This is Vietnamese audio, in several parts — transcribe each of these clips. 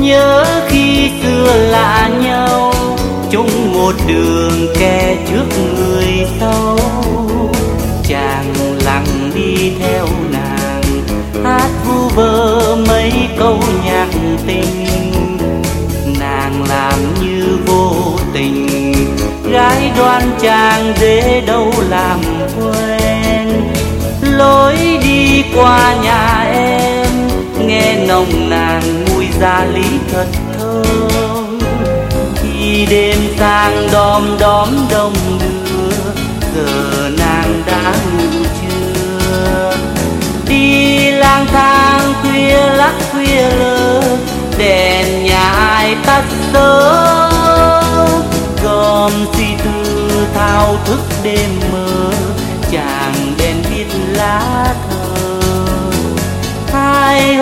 nhớ khi xưa lạ nhau, chung một đường kè trước người sau. Chàng lặng đi theo nàng, hát vu vơ mấy câu nhạc tình. Nàng làm như vô tình, gái đoan chàng dễ đâu làm quên lối đi qua nhà nồng nàn mùi gia lý thật thơm. Khi đêm sang đom đóm đông đưa, giờ nàng đã ngủ chưa đi lang thang khuya lắc khuya lơ, đèn nhà ai tắt sớm gom suy tư thao thức đêm mơ, chàng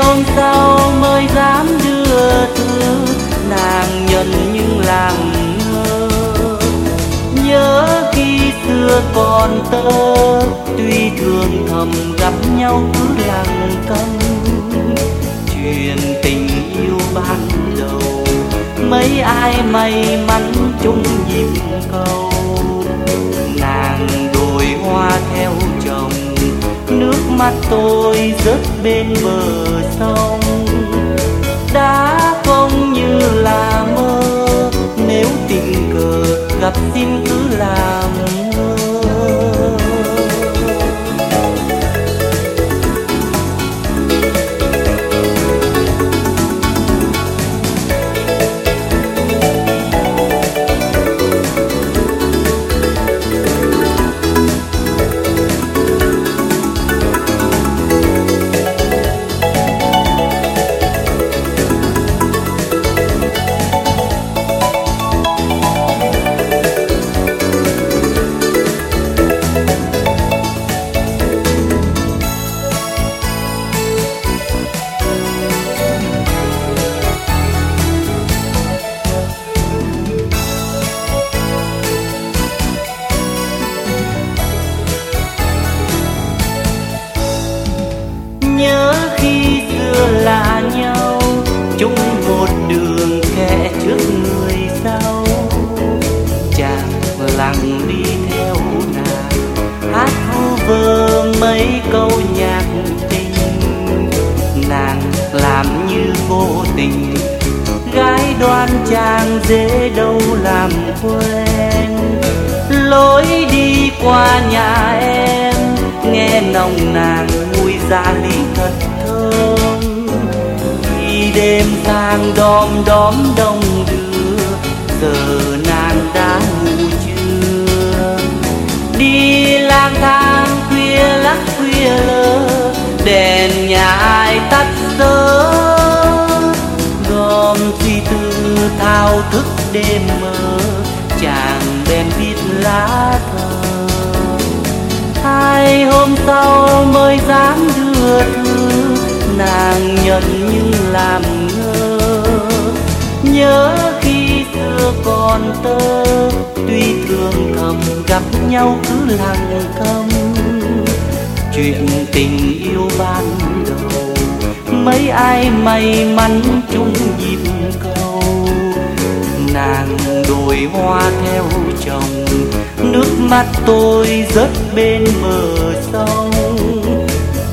hôm sau mới dám đưa thư. Nàng nhận những làm ngơ nhớ khi xưa còn tơ, tuy thường thầm gặp nhau cứ lặng câm chuyện tình yêu ban đầu, mấy ai may mắn chung nhịp cầu. Nàng đồi hoa theo chồng, nước mắt tôi rớt bên bờ sông. Đã không như là mơ nếu tình cờ gặp xin cứ làm nhạc tình. Nàng làm như vô tình, gái đoan trang dễ đâu làm quen. Lối đi qua nhà em, nghe nồng nàn mùi gia ly thật thơm. Khi đêm sang đom đóm đông đưa, giờ nàng đã ngủ chưa đi lang thang lắc lơ đèn nhà ai tắt sớm gom suy tư thao thức đêm mơ, chàng bèn viết lá thơ. Hai hôm sau mới dám đưa thư, nàng nhận nhưng làm ngơ. Nhớ khi xưa còn tơ, tuy thường thầm gặp nhau cứ lặng thầm chuyện tình yêu ban đầu. Mấy ai may mắn chung nhịp cầu. Nàng đồi hoa theo chồng. Nước mắt tôi rớt bên bờ sông.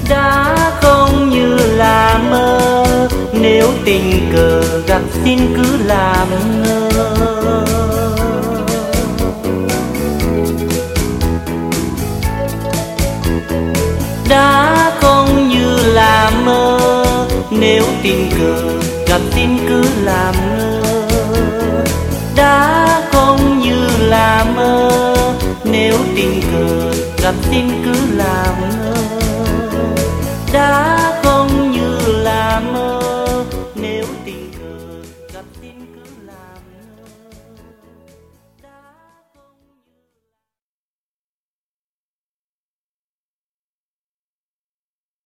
Đã không như là mơ. Nếu tình cờ gặp xin cứ làm ngơ. Nếu tình cờ gặp tin cứ làm ngơ, đã không như là mơ. Nếu tình cờ gặp tin cứ làm